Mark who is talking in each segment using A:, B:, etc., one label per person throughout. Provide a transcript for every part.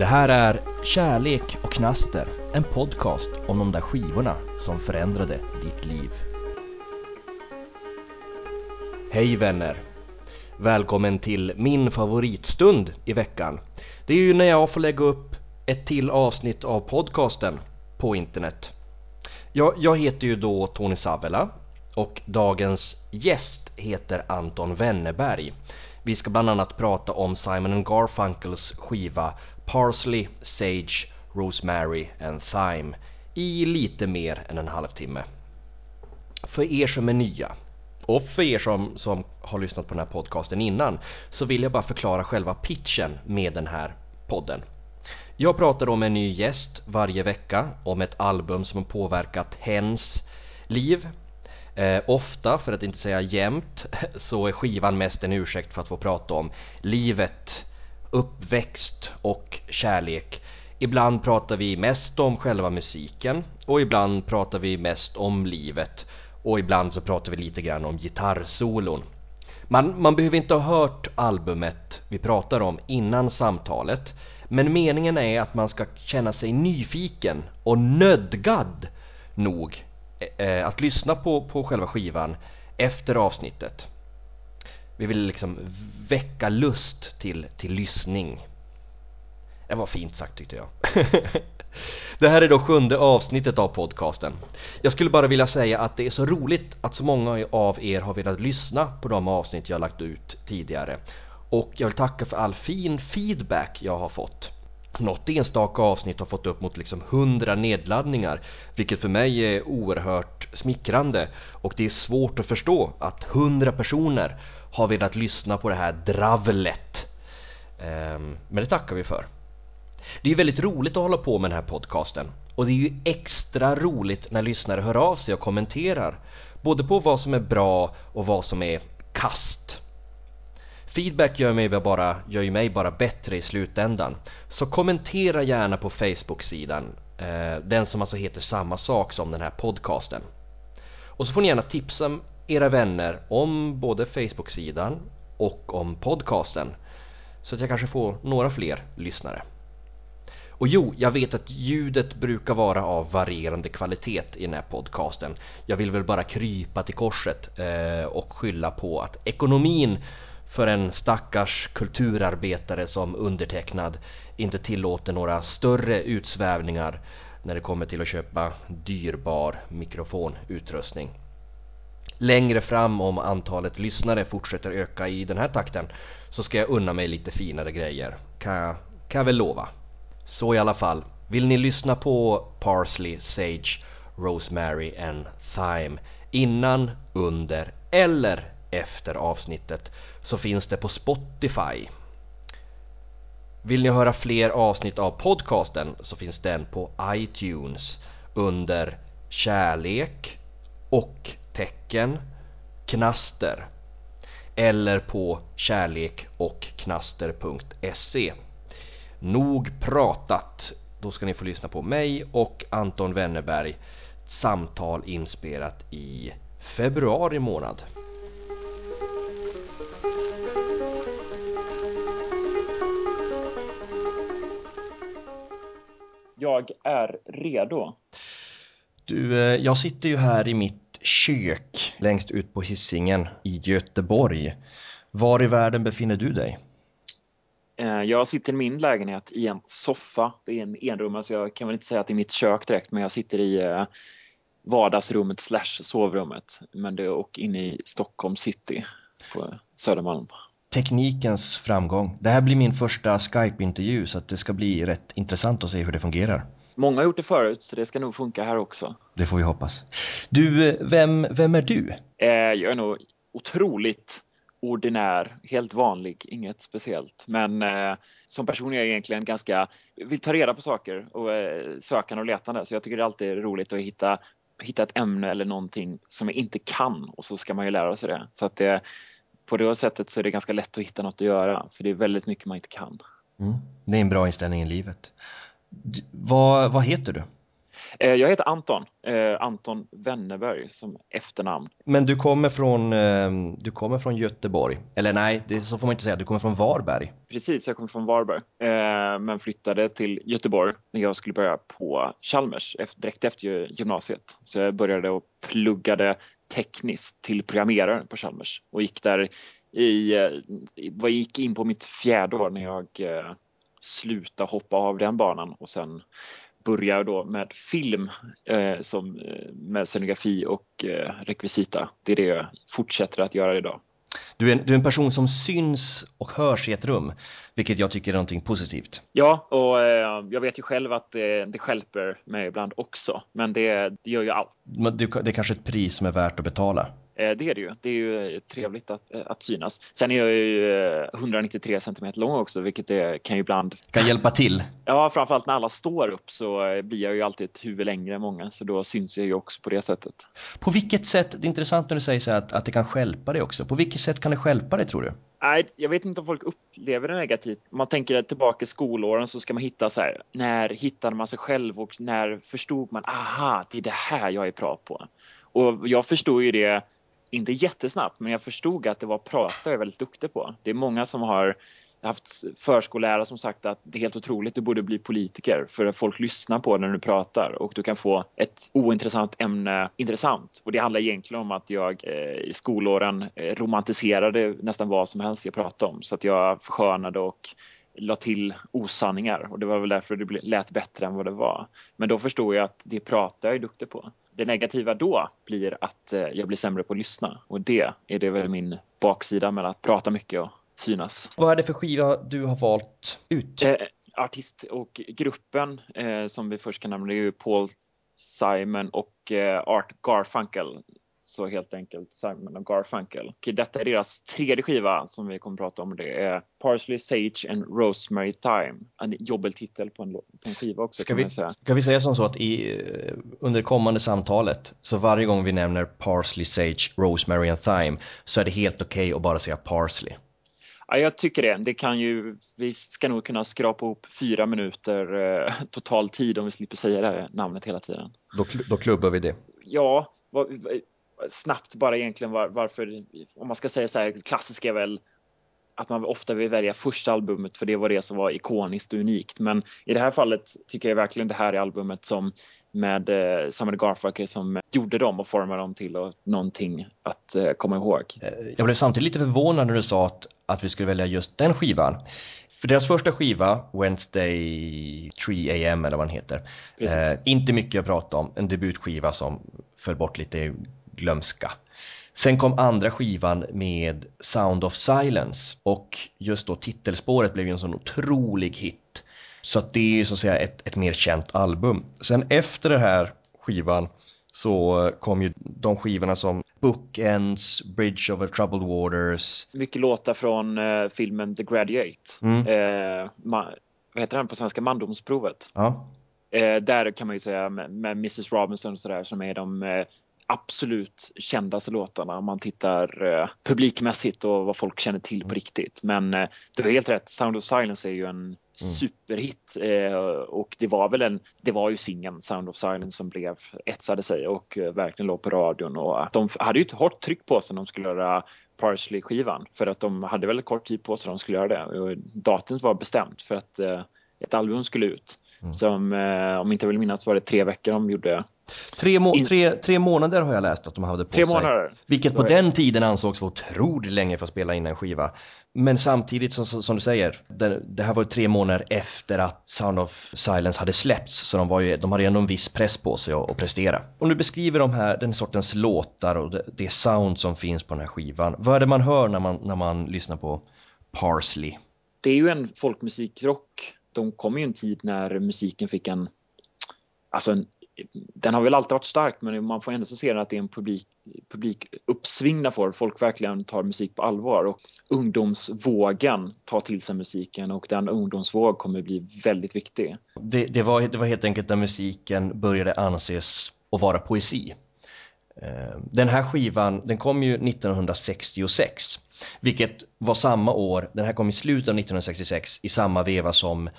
A: Det här är Kärlek och knaster, en podcast om de där skivorna som förändrade ditt liv. Hej vänner! Välkommen till min favoritstund i veckan. Det är ju när jag får lägga upp ett till avsnitt av podcasten på internet. Jag, jag heter ju då Tony Savela och dagens gäst heter Anton Wennerberg. Vi ska bland annat prata om Simon Garfunkels skiva Parsley, Sage, Rosemary and Thyme i lite mer än en halvtimme. För er som är nya och för er som, som har lyssnat på den här podcasten innan så vill jag bara förklara själva pitchen med den här podden. Jag pratar om en ny gäst varje vecka om ett album som har påverkat hens liv. Eh, ofta, för att inte säga jämt, så är skivan mest en ursäkt för att få prata om livet, uppväxt och kärlek. Ibland pratar vi mest om själva musiken och ibland pratar vi mest om livet och ibland så pratar vi lite grann om gitarrsolon. Man, man behöver inte ha hört albumet vi pratar om innan samtalet men meningen är att man ska känna sig nyfiken och nödgad nog eh, att lyssna på, på själva skivan efter avsnittet. Vi vill liksom väcka lust till, till lyssning. Det var fint sagt tyckte jag. Det här är då sjunde avsnittet av podcasten. Jag skulle bara vilja säga att det är så roligt att så många av er har velat lyssna på de avsnitt jag lagt ut tidigare. Och jag vill tacka för all fin feedback jag har fått. Något enstaka avsnitt har fått upp mot liksom 100 nedladdningar vilket för mig är oerhört smickrande och det är svårt att förstå att 100 personer har velat lyssna på det här dravlet. Ehm, men det tackar vi för. Det är väldigt roligt att hålla på med den här podcasten och det är ju extra roligt när lyssnare hör av sig och kommenterar både på vad som är bra och vad som är kast. Feedback gör, mig bara, gör ju mig bara bättre i slutändan. Så kommentera gärna på Facebook-sidan, eh, den som alltså heter samma sak som den här podcasten. Och så får ni gärna tipsa era vänner om både Facebook-sidan och om podcasten. Så att jag kanske får några fler lyssnare. Och jo, jag vet att ljudet brukar vara av varierande kvalitet i den här podcasten. Jag vill väl bara krypa till korset eh, och skylla på att ekonomin för en stackars kulturarbetare som undertecknad inte tillåter några större utsvävningar när det kommer till att köpa dyrbar mikrofonutrustning. Längre fram om antalet lyssnare fortsätter öka i den här takten så ska jag unna mig lite finare grejer, kan jag, kan jag väl lova. Så i alla fall, vill ni lyssna på Parsley, Sage, Rosemary and Thyme innan, under eller efter avsnittet så finns det på Spotify. Vill ni höra fler avsnitt av podcasten så finns den på iTunes under kärlek och tecken knaster eller på kärlekochknaster.se. Nog pratat! Då ska ni få lyssna på mig och Anton Wennerberg. Ett samtal inspelat i februari månad.
B: Jag är redo.
A: Du, eh, jag sitter ju här i mitt kök längst ut på hissingen i Göteborg. Var i världen befinner du dig?
B: Eh, jag sitter i min lägenhet i en soffa. Det är en enrum, så jag kan väl inte säga att det är mitt kök direkt, men jag sitter i eh, vardagsrummet slash sovrummet. Men det är och inne i Stockholm city på Södermalm.
A: Teknikens framgång. Det här blir min första Skype-intervju så att det ska bli rätt intressant att se hur det fungerar.
B: Många har gjort det förut, så det ska nog funka här också.
A: Det får vi hoppas. Du, vem, vem är du?
B: Eh, jag är nog otroligt ordinär, helt vanlig, inget speciellt. Men eh, som person är jag egentligen ganska, vill ta reda på saker och eh, sökande och letande. Så jag tycker det alltid är roligt att hitta, hitta ett ämne eller någonting som jag inte kan och så ska man ju lära sig det. Så att det, på det sättet så är det ganska lätt att hitta något att göra för det är väldigt mycket man inte kan.
A: Mm. Det är en bra inställning i livet. Vad, vad heter du?
B: Eh, jag heter Anton, eh, Anton Wennerberg som efternamn.
A: Men du kommer från, eh, du kommer från Göteborg, eller nej, det, så får man inte säga, du kommer från Varberg.
B: Precis, jag kommer från Varberg, men flyttade till Göteborg när jag skulle börja på Chalmers direkt efter gymnasiet. Så jag började och pluggade tekniskt till programmerare på Chalmers och gick där i, gick in på mitt fjärde år när jag slutade hoppa av den banan och sen börjar då med film eh, som, eh, med scenografi och eh, rekvisita. Det är det jag fortsätter att göra idag.
A: Du är, en, du är en person som syns och hörs i ett rum, vilket jag tycker är någonting positivt.
B: Ja, och eh, jag vet ju själv att det, det skälper mig ibland också, men det, det gör ju allt.
A: Men det, det är kanske ett pris som är värt att betala?
B: Eh, det är det ju. Det är ju trevligt att, eh, att synas. Sen är jag ju 193 eh, cm lång också, vilket det kan ju ibland...
A: Kan hjälpa till.
B: Ja, framförallt när alla står upp så blir jag ju alltid ett huvud längre än många, så då syns jag ju också på det sättet.
A: På vilket sätt, det är intressant när du säger så att, att det kan skälpa dig också. På vilket sätt kan det skälpa dig tror du?
B: Nej, jag vet inte om folk upplever det negativt. Om man tänker tillbaka i skolåren så ska man hitta så här, när hittade man sig själv och när förstod man, aha, det är det här jag är bra på. Och jag förstod ju det inte jättesnabbt, men jag förstod att det var prata jag är väldigt duktig på. Det är många som har haft förskollärare som sagt att det är helt otroligt, du borde bli politiker för att folk lyssnar på när du pratar och du kan få ett ointressant ämne intressant. Och det handlar egentligen om att jag eh, i skolåren eh, romantiserade nästan vad som helst jag pratade om så att jag förskönade och la till osanningar och det var väl därför det lät bättre än vad det var. Men då förstod jag att det pratar jag är duktig på. Det negativa då blir att eh, jag blir sämre på att lyssna och det är det väl min baksida med att prata mycket och synas.
A: Vad är det för skiva du har valt ut?
B: Eh, artist och gruppen eh, som vi först kan nämna det är ju Paul Simon och eh, Art Garfunkel så helt enkelt Simon och Garfunkel. Och detta är deras tredje skiva som vi kommer att prata om. Det är Parsley, Sage and Rosemary Time. En jobbeltitel på en, på en skiva också
A: ska vi, säga. Ska vi säga som så att i, eh, under kommande samtalet så varje gång vi nämner Parsley, Sage, Rosemary and Thyme så är det helt okej okay att bara säga Parsley.
B: Ja, jag tycker det. Det kan ju, vi ska nog kunna skrapa ihop fyra minuter eh, total tid om vi slipper säga det här namnet hela tiden.
A: Då, då klubbar vi det.
B: Ja, vad, snabbt bara egentligen var, varför, om man ska säga så här, klassiska är väl att man ofta vill välja första albumet för det var det som var ikoniskt och unikt. Men i det här fallet tycker jag verkligen det här är albumet som med eh, Simon Garfunkel som gjorde dem och formade dem till och någonting att eh, komma ihåg. Eh,
A: jag blev samtidigt lite förvånad när du sa att, att vi skulle välja just den skivan. För deras första skiva, Wednesday 3 AM eller vad den heter, eh, inte mycket att prata om, en debutskiva som föll bort lite glömska. Sen kom andra skivan med Sound of Silence och just då titelspåret blev ju en sån otrolig hit. Så att det är ju så att säga ett, ett mer känt album. Sen efter den här skivan så kom ju de skivorna som Bookends, Bridge over Troubled Waters.
B: Mycket låtar från eh, filmen The Graduate. Mm. Eh, ma- vad heter den på svenska? Mandomsprovet.
A: Ja.
B: Eh, där kan man ju säga med, med Mrs Robinson och sådär som är de eh, absolut kändaste låtarna om man tittar eh, publikmässigt och vad folk känner till på mm. riktigt. Men eh, du har helt rätt, Sound of Silence är ju en mm. superhit eh, och det var väl en, det var ju singeln Sound of Silence som blev etsade sig och eh, verkligen låg på radion och de hade ju ett hårt tryck på sig när de skulle göra Parsley-skivan för att de hade väldigt kort tid på sig när de skulle göra det och datumet var bestämt för att eh, ett album skulle ut. Mm. Som, eh, om inte vill minnas var det tre veckor de gjorde
A: Tre, må tre, tre månader har jag läst att de hade på
B: tre
A: sig.
B: Månader.
A: Vilket på den tiden ansågs vara otroligt länge för att spela in en skiva. Men samtidigt som, som du säger, det, det, här var tre månader efter att Sound of Silence hade släppts. Så de, var ju, de hade ändå en viss press på sig att, att prestera. Om du beskriver de här, den sortens låtar och det, det sound som finns på den här skivan. Vad är det man hör när man, när man lyssnar på Parsley?
B: Det är ju en folkmusikrock. De kom ju en tid när musiken fick en alltså en den har väl alltid varit stark men man får ändå se att det är en publik, publik uppsving där folk verkligen tar musik på allvar och ungdomsvågen tar till sig musiken och den ungdomsvåg kommer bli väldigt viktig.
A: Det, det, var, det var helt enkelt när musiken började anses att vara poesi. Eh, den här skivan den kom ju 1966 vilket var samma år, den här kom i slutet av 1966 i samma veva som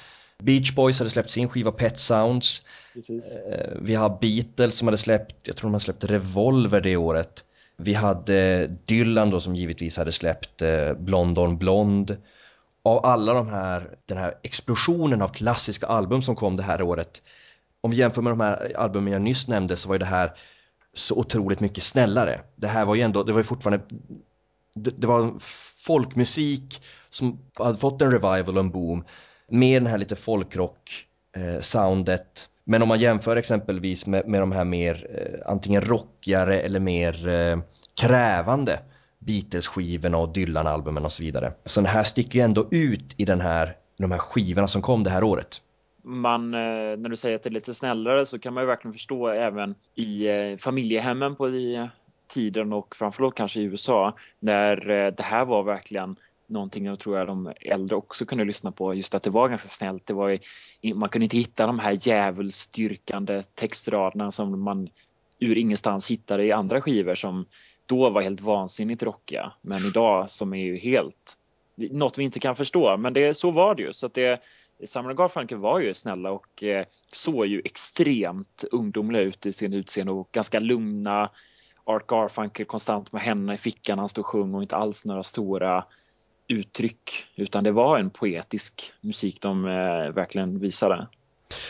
A: Beach Boys hade släppt sin skiva Pet Sounds.
B: Precis.
A: Eh, vi har Beatles som hade släppt, jag tror de hade släppt Revolver det året. Vi hade Dylan då som givetvis hade släppt eh, Blond on Blond. Av alla de här, den här explosionen av klassiska album som kom det här året. Om vi jämför med de här albumen jag nyss nämnde så var ju det här så otroligt mycket snällare. Det här var ju ändå, det var ju fortfarande, det, det var folkmusik som hade fått en revival och en boom med den här lite folkrock eh, soundet. Men om man jämför exempelvis med, med de här mer eh, antingen rockigare eller mer eh, krävande Beatles-skivorna och Dylan-albumen och så vidare. Så den här sticker ju ändå ut i den här, de här skivorna som kom det här året.
B: Man, när du säger att det är lite snällare så kan man ju verkligen förstå även i familjehemmen på i tiden och framförallt kanske i USA när det här var verkligen någonting jag tror jag de äldre också kunde lyssna på. Just att det var ganska snällt. Det var, man kunde inte hitta de här djävulsdyrkande textraderna som man ur ingenstans hittade i andra skivor som då var helt vansinnigt rockiga. Men idag som är ju helt något vi inte kan förstå. Men det, så var det ju. Så att det, Summer Garfunkel var ju snälla och eh, såg ju extremt ungdomliga ut i sin utseende och ganska lugna. Art Garfunkel konstant med henne i fickan han stod och sjöng och inte alls några stora uttryck utan det var en poetisk musik de eh, verkligen visade.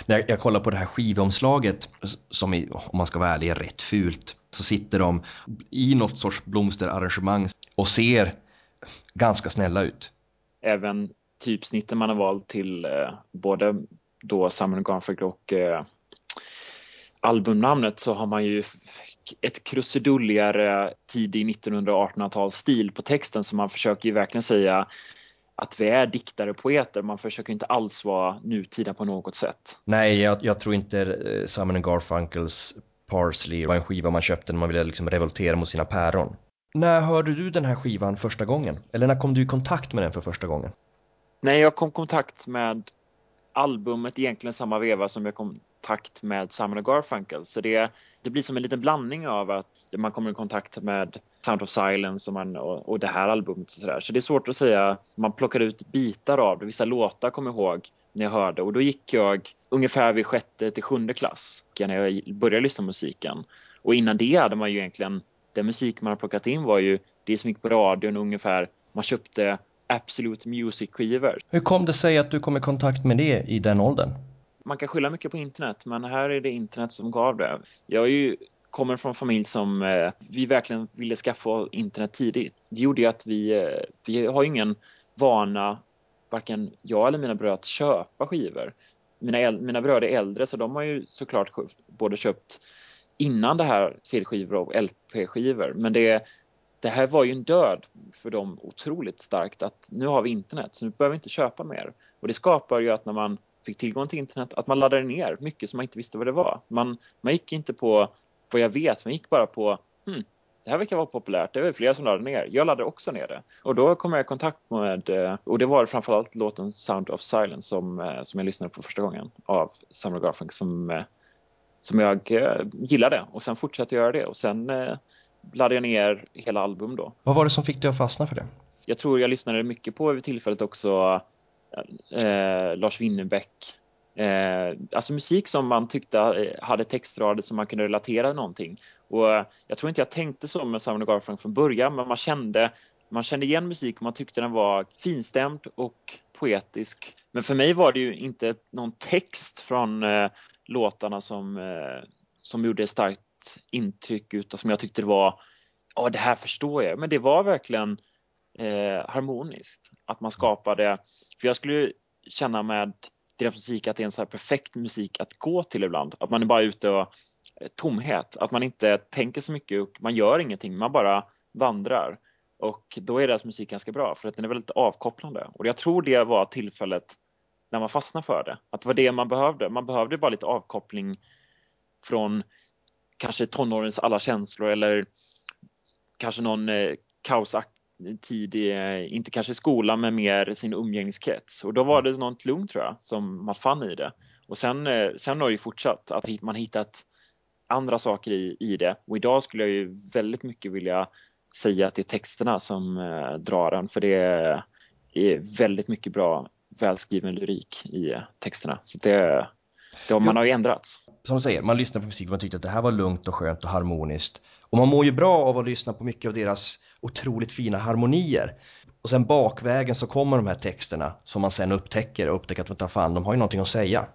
A: När jag, kollar på det här skivomslaget som är, om man ska vara ärlig är rätt fult så sitter de i något sorts blomsterarrangemang och ser ganska snälla ut.
B: Även typsnitten man har valt till eh, både då Simon Garfunkel och eh, albumnamnet så har man ju ett krusidulligare tidig 1918-talsstil på texten så man försöker ju verkligen säga att vi är diktare poeter. Man försöker inte alls vara nutida på något sätt.
A: Nej, jag, jag tror inte eh, Simon Garfunkels Parsley var en skiva man köpte när man ville liksom revoltera mot sina päron. När hörde du den här skivan första gången? Eller när kom du i kontakt med den för första gången?
B: Nej, jag kom i kontakt med albumet egentligen samma veva som jag kom kontakt med Simon och Garfunkel. Så det, det blir som en liten blandning av att man kommer i kontakt med Sound of Silence och, man, och, och det här albumet och sådär. Så det är svårt att säga. Man plockar ut bitar av det. Vissa låtar kommer jag ihåg när jag hörde och då gick jag ungefär vid sjätte till sjunde klass när jag började lyssna på musiken. Och innan det hade man ju egentligen, den musik man har plockat in var ju det som gick på radion ungefär. Man köpte Absolute Music-skivor.
A: Hur kom det sig att du kom i kontakt med det i den åldern?
B: Man kan skylla mycket på internet, men här är det internet som gav det. Jag är ju kommer från en familj som eh, vi verkligen ville skaffa internet tidigt. Det gjorde ju att vi, eh, vi har ingen vana, varken jag eller mina bröder, att köpa skivor. Mina, mina bröder är äldre så de har ju såklart både köpt innan det här CD-skivor och LP-skivor. Men det, det här var ju en död för dem otroligt starkt att nu har vi internet så nu behöver vi inte köpa mer. Och det skapar ju att när man fick tillgång till internet att man laddade ner mycket som man inte visste vad det var. Man, man gick inte på vad jag vet, man gick bara på hmm, det här verkar vara populärt, det är flera som laddade ner. Jag laddade också ner det. Och då kom jag i kontakt med, eh, och det var framförallt låten Sound of Silence som, eh, som jag lyssnade på första gången av Samuel Garfunkel som, eh, som jag gillade. Och sen fortsatte jag göra det och sen laddade jag ner hela album då.
A: Vad var det som fick dig att fastna för det?
B: Jag tror jag lyssnade mycket på vid tillfället också eh, Lars Winnerbäck. Eh, alltså musik som man tyckte eh, hade textrader som man kunde relatera någonting. Och eh, jag tror inte jag tänkte så med Simon Garfunkel från början, men man kände, man kände igen musik och man tyckte den var finstämd och poetisk. Men för mig var det ju inte någon text från eh, låtarna som, eh, som gjorde starkt intryck utan som jag tyckte det var, ja det här förstår jag, men det var verkligen eh, harmoniskt. Att man skapade, för jag skulle känna med deras musik att det är en så här perfekt musik att gå till ibland. Att man är bara ute och eh, tomhet, att man inte tänker så mycket och man gör ingenting, man bara vandrar. Och då är deras musik ganska bra för att den är väldigt avkopplande. Och jag tror det var tillfället när man fastnade för det. Att det var det man behövde. Man behövde bara lite avkoppling från kanske tonårens alla känslor eller kanske någon eh, kaostid, i, eh, inte kanske skolan men mer sin umgängeskrets. Och då var det något lugnt tror jag som man fann i det. Och sen, eh, sen har det ju fortsatt att man hittat andra saker i, i det. Och idag skulle jag ju väldigt mycket vilja säga att det är texterna som eh, drar den för det är väldigt mycket bra välskriven lyrik i texterna. Så det, det man har ju ändrats.
A: Som du säger, man lyssnar på musik och man tyckte att det här var lugnt och skönt och harmoniskt. Och man mår ju bra av att lyssna på mycket av deras otroligt fina harmonier. Och sen bakvägen så kommer de här texterna som man sen upptäcker och upptäcker att fan, de har ju någonting att säga.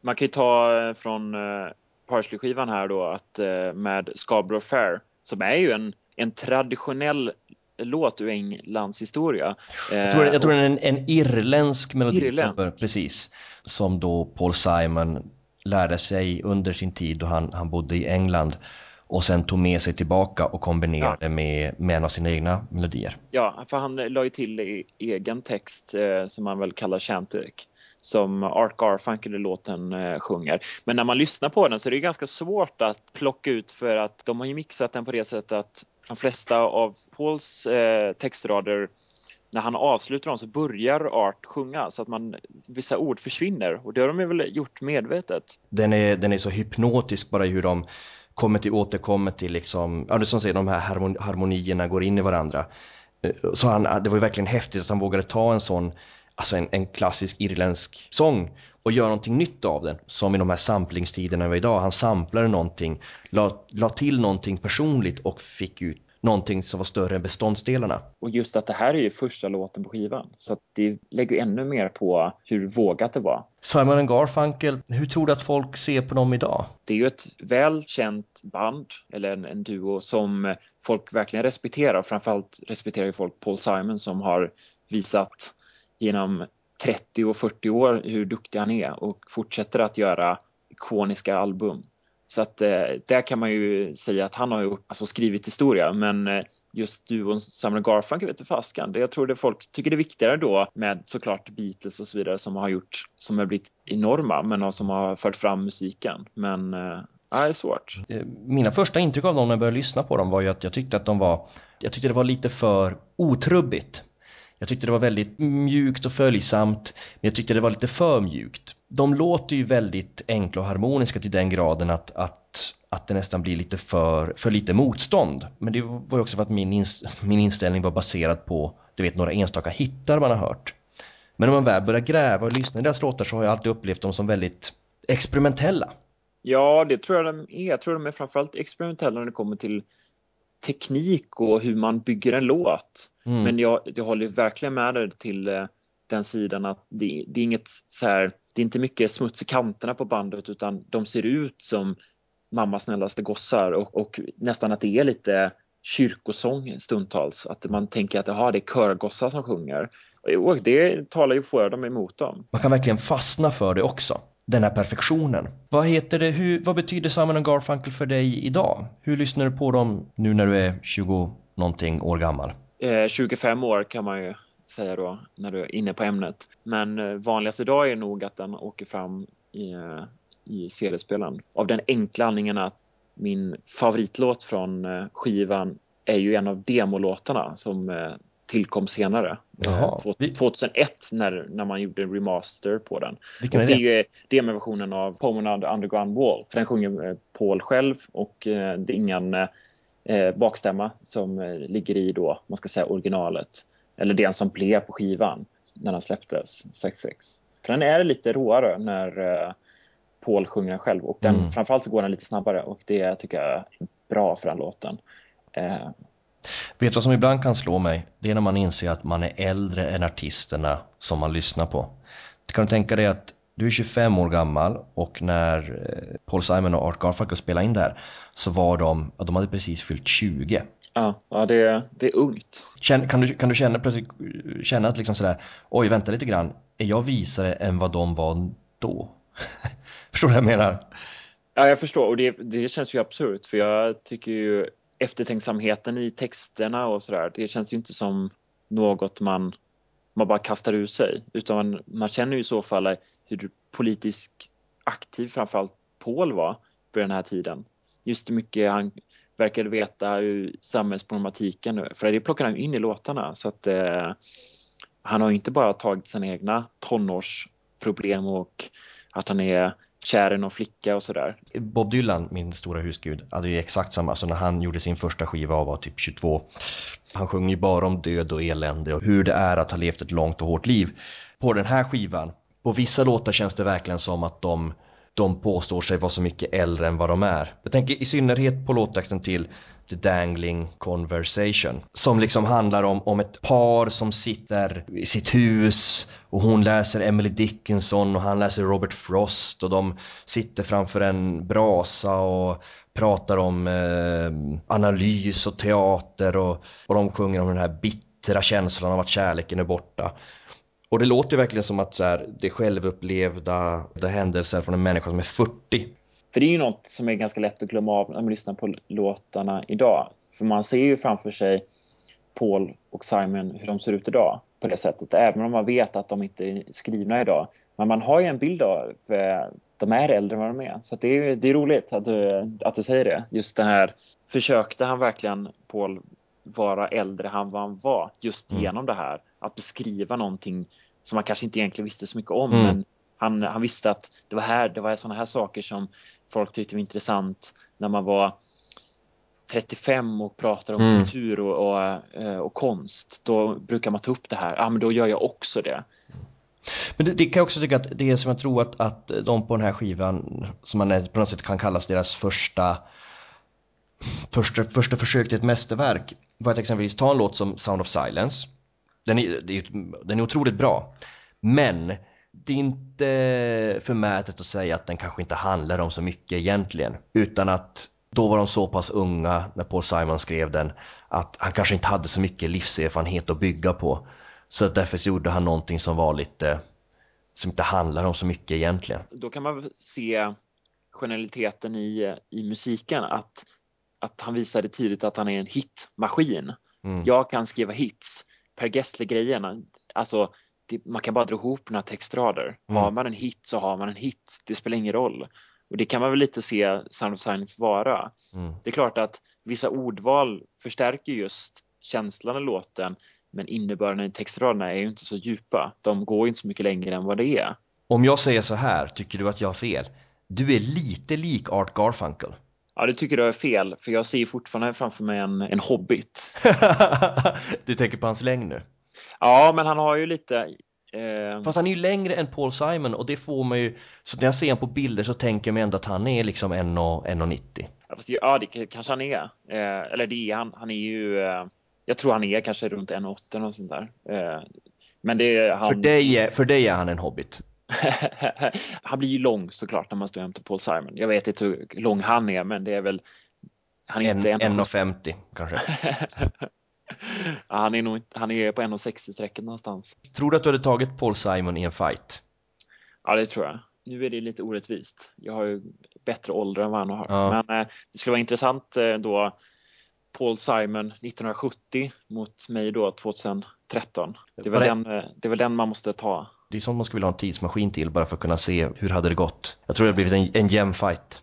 B: Man kan ju ta eh, från uh, Parsley-skivan här då att uh, med Scarborough Fair som är ju en, en traditionell låt ur Englands historia.
A: Jag tror, jag tror det är en, en irländsk melodi. Irländsk. Precis. Som då Paul Simon lärde sig under sin tid då han, han bodde i England och sen tog med sig tillbaka och kombinerade ja. med, med en av sina egna melodier.
B: Ja, för han la ju till i egen text eh, som man väl kallar Chantic som Art Garfunkel i låten eh, sjunger. Men när man lyssnar på den så är det ganska svårt att plocka ut för att de har ju mixat den på det sättet att de flesta av Pauls eh, textrader när han avslutar dem så börjar Art sjunga så att man, vissa ord försvinner och det har de väl gjort medvetet.
A: Den är, den är så hypnotisk bara hur de kommer till, återkommer till liksom, ja det som säger de här harmonierna går in i varandra. Eh, så han, det var ju verkligen häftigt att han vågade ta en sån, alltså en, en klassisk irländsk sång och göra någonting nytt av den. Som i de här samplingstiderna vi idag. Han samplade någonting, la, la till någonting personligt och fick ut någonting som var större än beståndsdelarna.
B: Och just att det här är ju första låten på skivan så att det lägger ännu mer på hur vågat det var.
A: Simon Garfunkel, hur tror du att folk ser på dem idag?
B: Det är ju ett välkänt band eller en, en duo som folk verkligen respekterar. Framförallt respekterar ju folk Paul Simon som har visat genom 30 och 40 år hur duktig han är och fortsätter att göra ikoniska album. Så att eh, där kan man ju säga att han har gjort, alltså skrivit historia, men eh, just duon Simon Garfunkel vet faskan. Jag tror det folk tycker det är viktigare då med såklart Beatles och så vidare som har gjort, som har blivit enorma, men som har fört fram musiken. Men eh, Ja, det är svårt.
A: Eh, mina första intryck av dem när jag började lyssna på dem var ju att jag tyckte att de var, jag tyckte det var lite för otrubbigt. Jag tyckte det var väldigt mjukt och följsamt, men jag tyckte det var lite för mjukt. De låter ju väldigt enkla och harmoniska till den graden att, att, att det nästan blir lite för, för lite motstånd. Men det var ju också för att min, ins min inställning var baserad på, du vet, några enstaka hittar man har hört. Men om man väl börjar gräva och lyssna i deras låtar så har jag alltid upplevt dem som väldigt experimentella.
B: Ja, det tror jag de är. Jag tror de är framförallt experimentella när det kommer till teknik och hur man bygger en låt. Mm. Men jag, jag håller verkligen med dig till eh, den sidan att det, det, är inget så här, det är inte mycket smuts i kanterna på bandet utan de ser ut som mamma snällaste gossar och, och nästan att det är lite kyrkosång stundtals. Att man tänker att aha, det är körgossar som sjunger. Och det talar ju för dem emot dem.
A: Man kan verkligen fastna för det också den här perfektionen. Vad heter det, hur, vad betyder Simon Garfunkel för dig idag? Hur lyssnar du på dem nu när du är 20 någonting år gammal?
B: Eh, 25 år kan man ju säga då när du är inne på ämnet. Men eh, vanligast idag är nog att den åker fram i, eh, i CD-spelaren. Av den enkla anledningen att min favoritlåt från eh, skivan är ju en av demolåtarna som tillkom senare. Jaha. 2001 när, när man gjorde en remaster på den. Vilken och det? är ju demoversionen av Pomen Underground Wall. För den sjunger Paul själv och det är ingen eh, bakstämma som ligger i då, man ska säga originalet. Eller den som blev på skivan när den släpptes, 66. För den är lite råare när eh, Paul sjunger den själv och den, mm. framförallt så går den lite snabbare och det tycker jag är bra för den låten. Eh,
A: Vet du vad som ibland kan slå mig? Det är när man inser att man är äldre än artisterna som man lyssnar på. Kan du tänka dig att du är 25 år gammal och när eh, Paul Simon och Art Garfunkel spelade in det här så var de, de hade precis fyllt 20.
B: Ja, ja det, det är ungt.
A: Känn, kan, du, kan du känna, plötsligt, känna att liksom sådär, oj vänta lite grann, är jag visare än vad de var då? förstår du vad jag menar?
B: Ja, jag förstår och det, det känns ju absurt för jag tycker ju eftertänksamheten i texterna och sådär. Det känns ju inte som något man, man bara kastar ur sig. Utan man känner ju i så fall hur politiskt aktiv framförallt Paul var på den här tiden. Just hur mycket han verkade veta hur samhällsproblematiken. För det plockar han in i låtarna. Så att eh, han har inte bara tagit sina egna tonårsproblem och att han är kär i någon flicka och sådär.
A: Bob Dylan, min stora husgud, hade ju exakt samma, alltså när han gjorde sin första skiva och var typ 22. Han sjunger ju bara om död och elände och hur det är att ha levt ett långt och hårt liv. På den här skivan, på vissa låtar känns det verkligen som att de de påstår sig vara så mycket äldre än vad de är. Jag tänker i synnerhet på låttexten till The Dangling Conversation. Som liksom handlar om, om ett par som sitter i sitt hus och hon läser Emily Dickinson och han läser Robert Frost och de sitter framför en brasa och pratar om eh, analys och teater och, och de sjunger om den här bittra känslan av att kärleken är borta. Och det låter verkligen som att så här, det är självupplevda det händelser från en människa som är 40.
B: För det är ju något som är ganska lätt att glömma av när man lyssnar på låtarna idag. För man ser ju framför sig Paul och Simon hur de ser ut idag på det sättet. Även om man vet att de inte är skrivna idag. Men man har ju en bild av att de är äldre än vad de är. Så det är, det är roligt att du, att du säger det. Just det här, försökte han verkligen, Paul, vara äldre än vad han var just mm. genom det här. Att beskriva någonting som man kanske inte egentligen visste så mycket om. Mm. Men han, han visste att det var här, det var sådana här saker som folk tyckte var intressant när man var 35 och pratar om mm. kultur och, och, eh, och, konst. Då brukar man ta upp det här. Ja, men då gör jag också det.
A: Men det, det, kan jag också tycka att det är som jag tror att, att de på den här skivan som man på något sätt kan kallas deras första första, första försök till ett mästerverk var att exempelvis ta en låt som Sound of Silence. Den är, den är otroligt bra. Men det är inte förmätet att säga att den kanske inte handlar om så mycket egentligen. Utan att då var de så pass unga när Paul Simon skrev den att han kanske inte hade så mycket livserfarenhet att bygga på. Så därför så gjorde han någonting som var lite som inte handlar om så mycket egentligen.
B: Då kan man se genialiteten i, i musiken att att han visade tidigt att han är en hitmaskin. Mm. Jag kan skriva hits. Per Gessle-grejerna, alltså det, man kan bara dra ihop några textrader. Mm. Har man en hit så har man en hit. Det spelar ingen roll. Och det kan man väl lite se Sound of Silence vara. Mm. Det är klart att vissa ordval förstärker just känslan i låten men innebörden i textraderna är ju inte så djupa. De går inte så mycket längre än vad det är.
A: Om jag säger så här, tycker du att jag har fel? Du är lite lik Art Garfunkel.
B: Ja, det tycker du är fel, för jag ser fortfarande framför mig en, en hobbit.
A: du tänker på hans längd nu?
B: Ja, men han har ju lite...
A: Eh... Fast han är ju längre än Paul Simon och det får man ju... Så när jag ser honom på bilder så tänker jag mig ändå att han är liksom 1,90.
B: Ja, ja, det kanske han är. Eh, eller det är han. Han är ju... Eh, jag tror han är kanske runt 1,80 och sånt där. Eh, men det är han...
A: För dig är, för dig är han en hobbit?
B: han blir ju lång såklart när man står hämtar Paul Simon. Jag vet inte hur lång han är, men det är väl...
A: Han är en, inte 1,50 kanske.
B: ja, han är nog han är på 1,60 strecket någonstans.
A: Tror du att du hade tagit Paul Simon i en fight?
B: Ja, det tror jag. Nu är det lite orättvist. Jag har ju bättre ålder än vad han har. Ja. Men eh, det skulle vara intressant eh, då Paul Simon 1970 mot mig då 2013. Det är, väl den, eh, det är väl den man måste ta.
A: Det är sånt man skulle vilja ha en tidsmaskin till bara för att kunna se hur hade det gått. Jag tror det har blivit en, en jämn fight.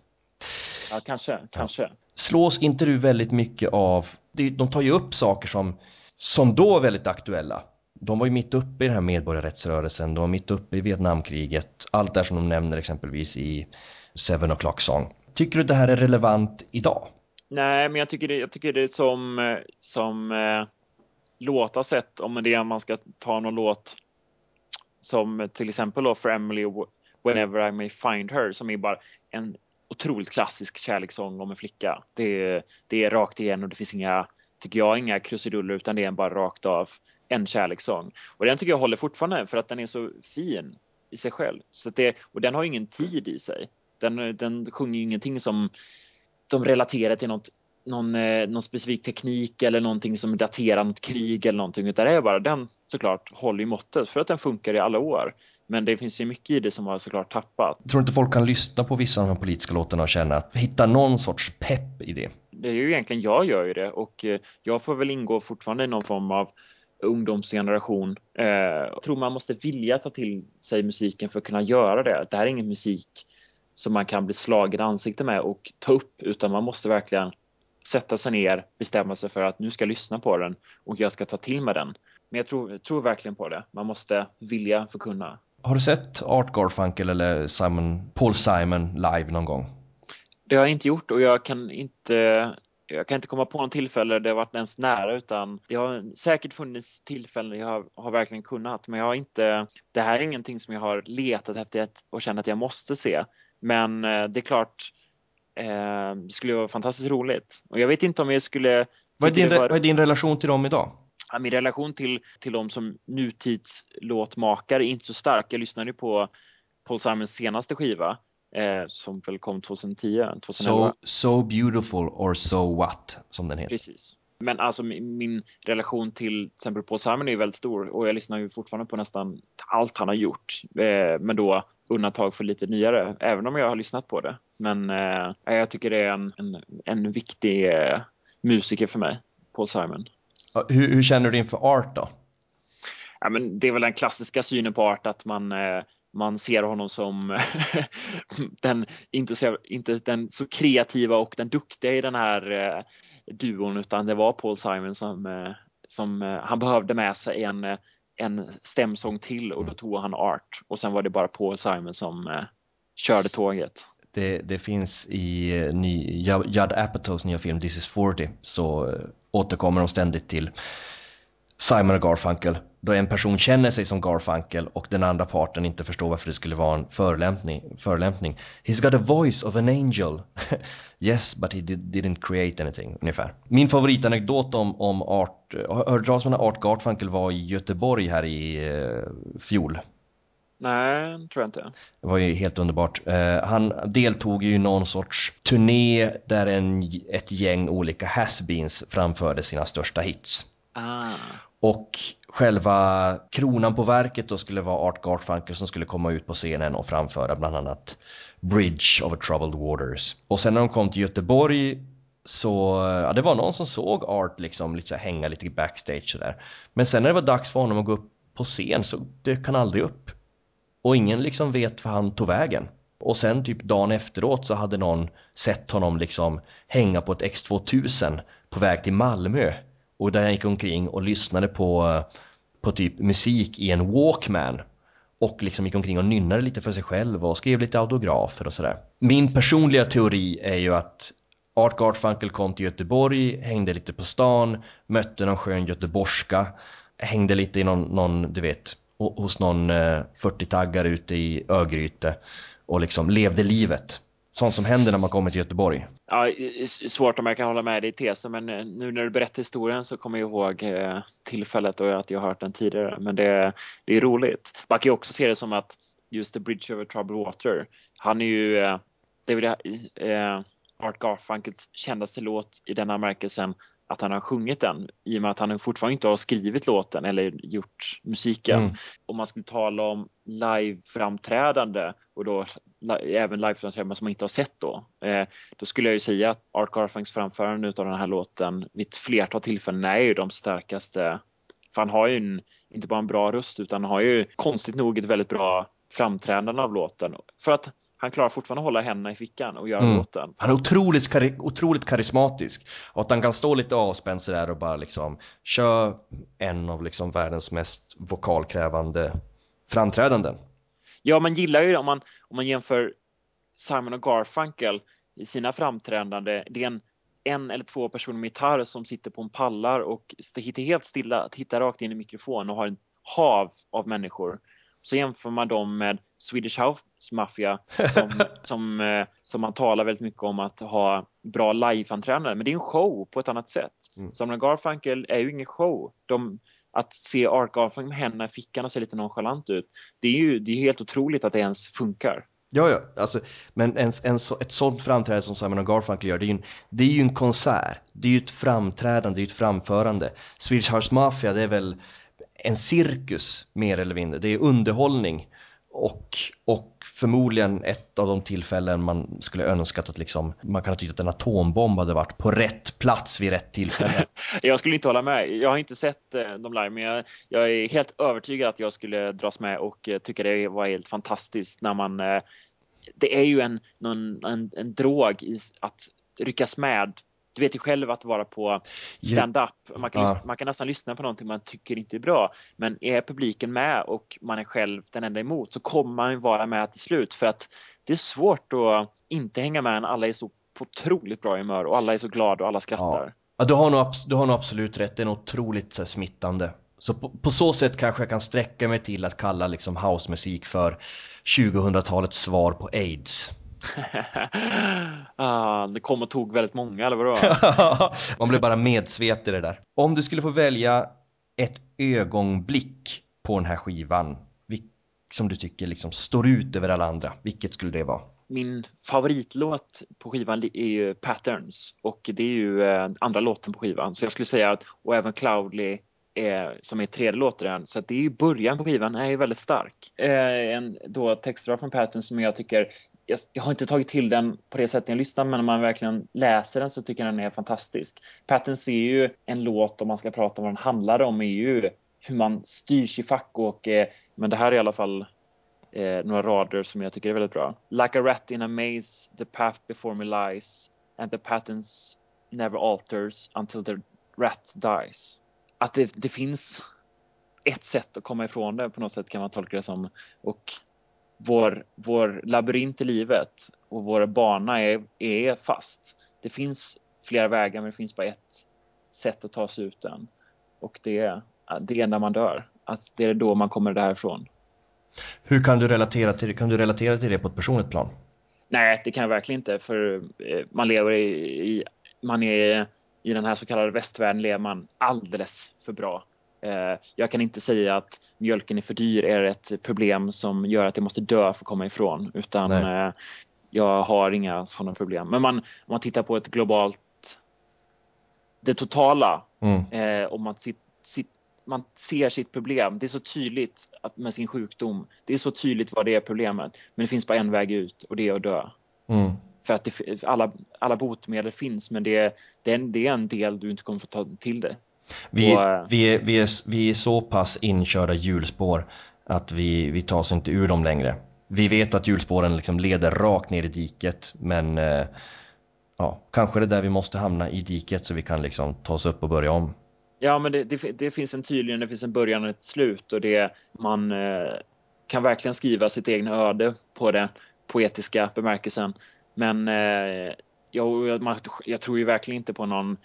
B: Ja, kanske, kanske.
A: Slås inte du väldigt mycket av, de tar ju upp saker som, som då är väldigt aktuella. De var ju mitt uppe i den här medborgarrättsrörelsen, de var mitt uppe i Vietnamkriget, allt det som de nämner exempelvis i Seven O'Clock Song. Tycker du det här är relevant idag?
B: Nej, men jag tycker det, jag tycker det är som, som eh, låtar sett, om det är man ska ta någon låt som till exempel då för Emily Whenever I May Find Her som är bara en otroligt klassisk kärlekssång om en flicka. Det är, det är rakt igen och det finns inga, tycker jag, inga krusiduller utan det är bara rakt av en kärlekssång. Och den tycker jag håller fortfarande för att den är så fin i sig själv. Så det, och den har ingen tid i sig. Den, den sjunger ju ingenting som de relaterar till något någon, eh, någon specifik teknik eller någonting som daterar något krig eller någonting utan det är bara den såklart håller i måttet för att den funkar i alla år. Men det finns ju mycket i det som har såklart tappat.
A: Jag tror inte folk kan lyssna på vissa av de politiska låtarna och känna att hitta någon sorts pepp i det?
B: Det är ju egentligen jag gör ju det och eh, jag får väl ingå fortfarande i någon form av ungdomsgeneration. Eh, jag tror man måste vilja ta till sig musiken för att kunna göra det. Det här är ingen musik som man kan bli slagen i ansiktet med och ta upp utan man måste verkligen sätta sig ner, bestämma sig för att nu ska jag lyssna på den och jag ska ta till mig den. Men jag tror, tror verkligen på det. Man måste vilja för kunna.
A: Har du sett Art Garfunkel eller Simon, Paul Simon live någon gång?
B: Det har jag inte gjort och jag kan inte jag kan inte komma på någon tillfälle där det varit ens nära utan det har säkert funnits tillfällen jag har, har, verkligen kunnat men jag har inte det här är ingenting som jag har letat efter och känner att jag måste se men eh, det är klart eh, det skulle vara fantastiskt roligt och jag vet inte om jag skulle
A: vad är, din, vad är din relation till dem idag?
B: Min relation till, till dem som nutidslåtmakare är inte så stark. Jag lyssnade på Paul Simons senaste skiva eh, som väl kom 2010, 2011.
A: So, so beautiful or so what, som den heter.
B: Precis. Men alltså min, min relation till till exempel Paul Simon är väldigt stor och jag lyssnar ju fortfarande på nästan allt han har gjort. Eh, men då undantag för lite nyare, även om jag har lyssnat på det. Men eh, jag tycker det är en, en, en viktig eh, musiker för mig, Paul Simon.
A: Hur, hur, känner du inför Art då?
B: Ja, men det är väl den klassiska synen på Art att man eh, man ser honom som den, inte, så, inte den så kreativa och den duktiga i den här eh, duon utan det var Paul Simon som, eh, som eh, han behövde med sig en, en stämsång till och då tog han Art och sen var det bara Paul Simon som eh, körde tåget.
A: Det, det, finns i ny, Judd Apatows nya film This is 40 så återkommer de ständigt till Simon och Garfunkel då en person känner sig som Garfunkel och den andra parten inte förstår varför det skulle vara en förolämpning. förolämpning. He's got a voice of an angel. yes, but he did, didn't create anything, ungefär. Min favoritanekdot om, om Art, hörde du talas om när Art Garfunkel var i Göteborg här i eh, fjol?
B: Nej, tror jag inte.
A: Det var ju helt underbart. Uh, han deltog ju i någon sorts turné där en, ett gäng olika has-beens framförde sina största hits.
B: Ah.
A: Och själva kronan på verket då skulle vara Art Garfunkel som skulle komma ut på scenen och framföra bland annat Bridge of a Troubled Waters. Och sen när de kom till Göteborg så, ja det var någon som såg Art liksom lite så hänga lite backstage sådär. Men sen när det var dags för honom att gå upp på scen så dök han aldrig upp. Och ingen liksom vet var han tog vägen. Och sen typ dagen efteråt så hade någon sett honom liksom hänga på ett X2000 på väg till Malmö och där jag gick omkring och lyssnade på, på typ musik i en Walkman och liksom gick omkring och nynnade lite för sig själv och skrev lite autografer och sådär. Min personliga teori är ju att Art Garfunkel kom till Göteborg, hängde lite på stan, mötte någon skön göteborgska, hängde lite i någon, någon du vet, hos någon eh, 40-taggare ute i Örgryte och liksom levde livet sånt som händer när man kommer till Göteborg.
B: Ja, svårt om jag kan hålla med dig i tesen, men eh, nu när du berättar historien så kommer jag ihåg eh, tillfället och att jag har hört den tidigare. Men det, det är roligt. Man kan ju också se det som att just The Bridge over Troubled Water, han är ju, det är väl Art Garfunkels kändaste låt i denna märkelsen att han har sjungit den i och med att han fortfarande inte har skrivit låten eller gjort musiken. Mm. Om man skulle tala om live-framträdande och då även live-framträdande som man inte har sett då. Eh, då skulle jag ju säga att Art Garfunkels framförande av den här låten vid ett flertal tillfällen är ju de starkaste. För han har ju en, inte bara en bra röst utan han har ju konstigt nog ett väldigt bra framträdande av låten. För att han klarar fortfarande att hålla händerna i fickan och göra mm. låten.
A: Han är otroligt, kari otroligt karismatisk. Och att han kan stå lite avspänd sådär och bara liksom köra en av liksom världens mest vokalkrävande framträdanden.
B: Ja, man gillar ju om man, om man jämför Simon och Garfunkel i sina framträdande. Det är en, en eller två personer med gitarr som sitter på en pallar och sitter helt stilla, tittar rakt in i mikrofonen och har en hav av människor. Så jämför man dem med Swedish House Mafia som, som, eh, som man talar väldigt mycket om att ha bra live-framträdanden. Men det är en show på ett annat sätt. Mm. Samuel Garfunkel är ju ingen show. De, att se Art Garfunkel med händerna i fickan och se lite nonchalant ut. Det är ju det är helt otroligt att det ens funkar.
A: Ja, ja, alltså, men en, en, ett sånt framträdande som Simon Garfunkel gör, det är, ju en, det är ju en konsert. Det är ju ett framträdande, det är ju ett framförande. Swedish House Mafia, det är väl en cirkus mer eller mindre. Det är underhållning och, och förmodligen ett av de tillfällen man skulle önskat att liksom, man kan ha tyckt att en atombomb hade varit på rätt plats vid rätt tillfälle.
B: jag skulle inte hålla med. Jag har inte sett eh, dem live, men jag, jag, är helt övertygad att jag skulle dras med och eh, tycka det var helt fantastiskt när man eh, det är ju en, någon, en, en drog i att ryckas med du vet ju själv att vara på stand-up. Man, kan ja. man kan nästan lyssna på någonting man tycker inte är bra. Men är publiken med och man är själv den enda emot så kommer man vara med till slut. För att det är svårt att inte hänga med när alla är så på otroligt bra humör och alla är så glada och alla skrattar.
A: Ja. ja du, har nog, du har nog absolut rätt. Det är nog otroligt så smittande. Så på, på, så sätt kanske jag kan sträcka mig till att kalla liksom housemusik för 2000-talets svar på aids.
B: ah, det kom och tog väldigt många eller vadå?
A: Man blev bara medsvept i det där. Om du skulle få välja ett ögonblick på den här skivan som du tycker liksom står ut över alla andra, vilket skulle det vara?
B: Min favoritlåt på skivan är ju Patterns och det är ju eh, andra låten på skivan så jag skulle säga att och även Cloudly är, som är tredje låten så att det är ju början på skivan är ju väldigt stark. Eh, en då textrad från Patterns som jag tycker jag, jag, har inte tagit till den på det sättet jag lyssnar, men om man verkligen läser den så tycker jag den är fantastisk. Patterns är ju en låt, om man ska prata om vad den handlar om, är ju hur man styrs i fack och, eh, men det här är i alla fall eh, några rader som jag tycker är väldigt bra. Like a rat in a maze, the path before me lies, and the patterns never alters until the rat dies. Att det, det finns ett sätt att komma ifrån det på något sätt kan man tolka det som. Och vår, vår labyrint i livet och vår bana är, är fast. Det finns flera vägar men det finns bara ett sätt att ta sig ut den. Och det är, det är när man dör. Att det är då man kommer därifrån.
A: Hur kan du relatera till det? Kan du relatera till det på ett personligt plan?
B: Nej, det kan jag verkligen inte för eh, man lever i, i man är i den här så kallade västvärlden lever man alldeles för bra. Eh, jag kan inte säga att mjölken är för dyr är ett problem som gör att jag måste dö för att komma ifrån utan Nej. Eh, jag har inga sådana problem. Men man, om man tittar på ett globalt det totala mm. eh, om man, sitt, sitt, man ser sitt problem. Det är så tydligt att, med sin sjukdom. Det är så tydligt vad det är problemet. Men det finns bara en väg ut och det är att dö. Mm. För att det, alla, alla botemedel finns men det, det, är en, det är en del du inte kommer få ta till det.
A: Vi, och, eh, vi, är, vi, är, vi är så pass inkörda hjulspår att vi, vi tar oss inte ur dem längre. Vi vet att hjulspåren liksom leder rakt ner i diket men eh, ja, kanske det är där vi måste hamna i diket så vi kan liksom ta oss upp och börja om.
B: Ja, men det, det, det finns en tydligen, det finns en början och ett slut och det man eh, kan verkligen skriva sitt egna öde på den poetiska bemärkelsen. Men eh, jag, jag, jag tror ju verkligen inte på någon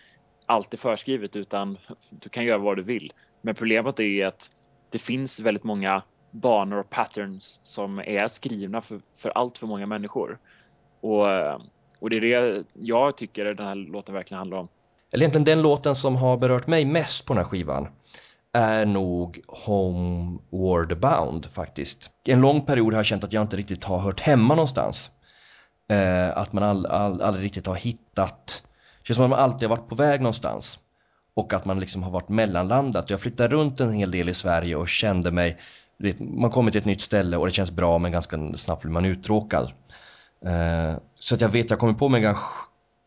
B: allt är förskrivet utan du kan göra vad du vill. Men problemet är att det finns väldigt många banor och patterns som är skrivna för, för allt för många människor. Och, och det är det jag tycker den här låten verkligen handlar om.
A: Eller egentligen den låten som har berört mig mest på den här skivan är nog Homeward Bound faktiskt. En lång period har jag känt att jag inte riktigt har hört hemma någonstans. Eh, att man all, all, aldrig riktigt har hittat känns som att man alltid har varit på väg någonstans. Och att man liksom har varit mellanlandat. Jag flyttade runt en hel del i Sverige och kände mig, man kommer till ett nytt ställe och det känns bra men ganska snabbt blir man uttråkad. Eh, så att jag vet, jag kommer på mig ganska,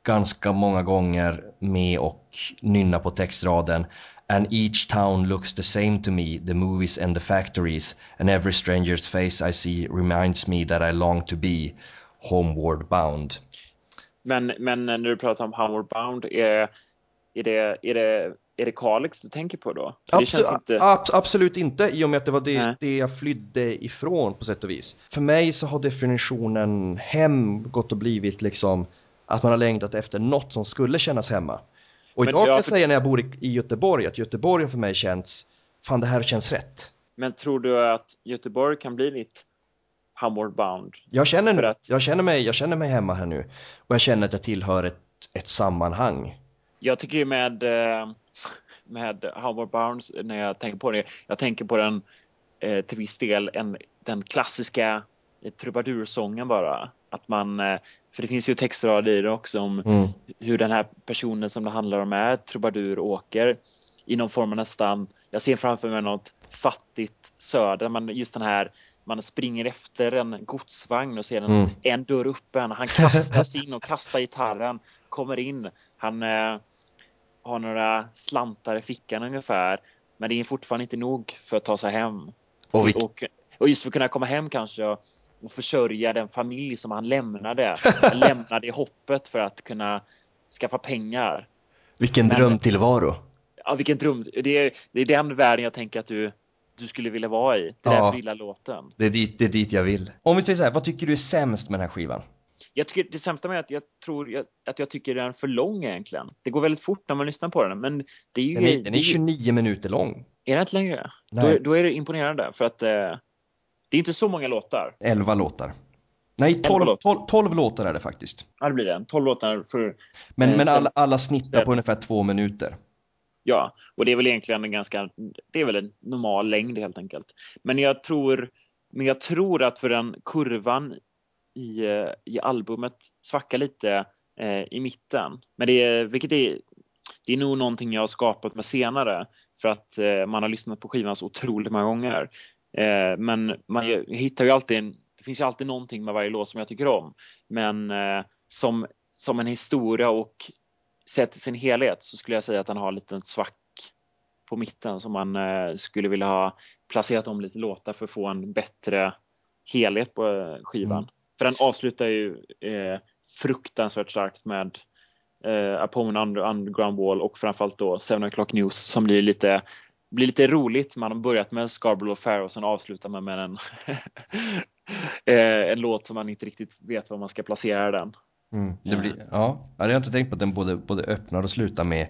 A: ganska många gånger med och nynna på textraden And each town looks the same to me, the movies and the factories, and every stranger's face I see reminds me that I long to be homeward bound.
B: Men, men när du pratar om Homeward Bound, är, är, det, är, det, är det Kalix du tänker på då?
A: Absolut, inte... ab absolut inte, i och med att det var det, det jag flydde ifrån på sätt och vis. För mig så har definitionen hem gått och blivit liksom att man har längtat efter något som skulle kännas hemma. Och idag kan jag säga när jag bor i Göteborg att Göteborg för mig känns, fan det här känns rätt.
B: Men tror du att Göteborg kan bli ditt Homeward Bound.
A: Jag känner, att... jag, känner mig, jag känner mig hemma här nu och jag känner att jag tillhör ett, ett sammanhang.
B: Jag tycker ju med, eh, med Homeward Bound när jag tänker på det, jag tänker på den eh, till viss del en, den klassiska eh, trubadursången bara. Att man, för det finns ju textrader i det också om mm. hur den här personen som det handlar om är trubadur åker i någon form av nästan, jag ser framför mig något fattigt söder, men just den här man springer efter en godsvagn och ser en, mm. en dörr öppen. Han kastas in och kastar gitarren, kommer in. Han eh, har några slantar i fickan ungefär. Men det är fortfarande inte nog för att ta sig hem. Och, vi... och, och just för att kunna komma hem kanske och försörja den familj som han lämnade. Han lämnade i hoppet för att kunna skaffa pengar.
A: Vilken
B: Men-
A: drömtillvaro.
B: Ja, vilken dröm. Det är, det är den världen jag tänker att du, du skulle vilja vara i. Det
A: Ja.
B: där lilla låten.
A: Det är, dit, det är dit jag vill. Om vi säger så här, vad tycker du är sämst med den här skivan?
B: Jag tycker det sämsta med att jag tror att jag tycker den är för lång egentligen. Det går väldigt fort när man lyssnar på den, men det är ju...
A: Den är, den är
B: ju-
A: 29 minuter lång.
B: Är den inte längre? Då,
A: Nej.
B: då är det imponerande för att eh, det är inte så många låtar.
A: 11 låtar. Nej, 12,
B: låtar.
A: 12, 12 låtar är det faktiskt.
B: Ja, det blir det. 12 låtar för,
A: Men,
B: Eh,
A: men alla, alla snittar på ungefär två minuter
B: ja, och det är väl egentligen en ganska, det är väl en normal längd helt enkelt. Men jag tror, men jag tror att för den kurvan i, eh, i albumet svackar lite eh, i mitten. Men det är, vilket är, det är nog någonting jag har skapat med senare för att eh, man har lyssnat på skivan så otroligt många gånger. Eh, men man hittar ju alltid en, det finns ju alltid någonting med varje låt som jag tycker om. Men eh, som, som en historia och sett i sin helhet så skulle jag säga att den har en liten svack på mitten som man eh, skulle vilja ha placerat om lite låtar för att få en bättre helhet på eh, skivan.
A: Mm.
B: För den avslutar ju eh, fruktansvärt starkt med eh, Upon under, Underground Wall och framförallt då Seven O'Clock News som blir lite blir lite roligt. Man har börjat med Scarborough Fair och sen avslutar man med en, eh, en låt som man inte riktigt vet var man ska placera den.
A: Mm, det
B: Ja.
A: blir, ja, ja, det har jag inte tänkt på att den både, både öppnar och slutar med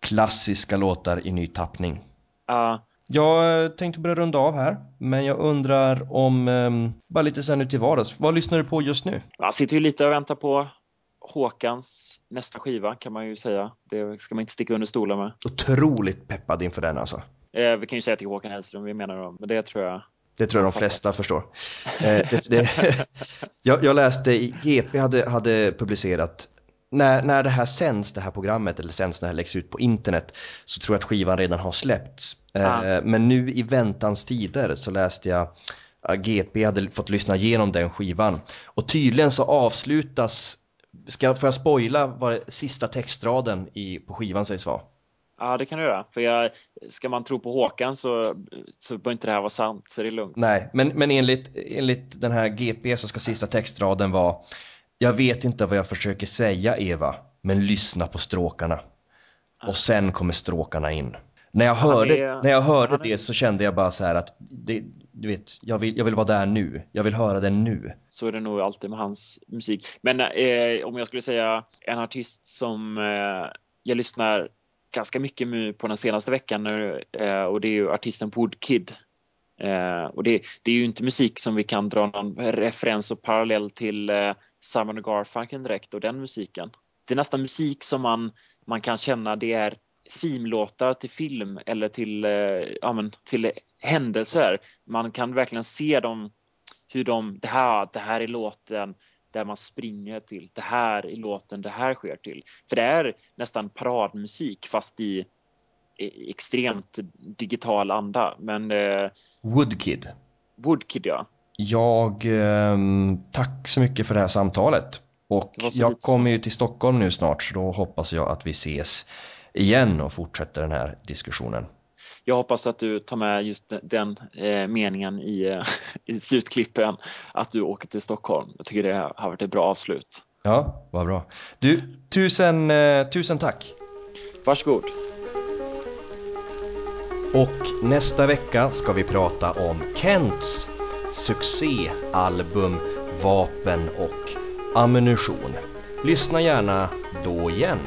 A: klassiska låtar i ny tappning.
B: Ja,
A: Jag eh, tänkte börja runda av här, men jag undrar om, ehm, bara lite sen ut till vardags, vad lyssnar du på just nu?
B: Jag sitter ju lite och väntar på Håkans nästa skiva kan man ju säga. Det ska man inte sticka under stolen med.
A: Otroligt peppad inför den alltså.
B: Eh, vi kan ju säga till Håkan Hellström vi menar då, men det tror jag.
A: Det tror jag de flesta förstår. Eh, det, det, jag, jag läste, GP hade, hade publicerat, när, när det här sänds, det här programmet, eller sänds när det läggs ut på internet, så tror jag att skivan redan har släppts.
B: Ah.
A: Men nu i väntans tider så läste jag GP hade fått lyssna igenom den skivan. Och tydligen så avslutas, ska, får jag spoila vad sista textraden i, på skivan sägs vara?
B: Ja, det kan du göra. För jag, ska man tro på Håkan så, så bör inte det här vara sant, så det är lugnt.
A: Nej, men, men enligt, enligt den här GP så ska sista textraden vara Jag vet inte vad jag försöker säga Eva, men lyssna på stråkarna. Och sen kommer stråkarna in. När jag hörde,
B: är-
A: när jag hörde
B: är-
A: det så kände jag bara så här att det, du vet, jag vill, jag vill vara där nu. Jag vill höra den nu.
B: Så är det nog alltid med hans musik. Men eh, om jag skulle säga en artist som eh, jag lyssnar ganska mycket mu- på den senaste veckan nu, eh, och det är ju artisten Woodkid. Eh, och det, det är ju inte musik som vi kan dra någon referens och parallell till eh, Simon och Garfunkel direkt och den musiken. Det är nästan musik som man, man kan känna det är filmlåtar till film eller till, eh, ja, men, till händelser. Man kan verkligen se dem hur de, det här, det här är låten där man springer till, det här är låten det här sker till. För det är nästan paradmusik fast i, i extremt digital anda. Men eh,
A: Woodkid.
B: Woodkid ja.
A: Jag, ehm, tack så mycket för det här samtalet. Och jag kommer ju till Stockholm nu snart så då hoppas jag att vi ses igen och fortsätter den här diskussionen.
B: Jag hoppas att du tar med just den, den eh, meningen i, eh, i slutklippen att du åker till Stockholm. Jag tycker det har varit ett bra avslut.
A: Ja, vad bra. Du, tusen, eh, tusen tack.
B: Varsågod.
A: Och nästa vecka ska vi prata om Kents succéalbum Vapen och ammunition. Lyssna gärna då igen.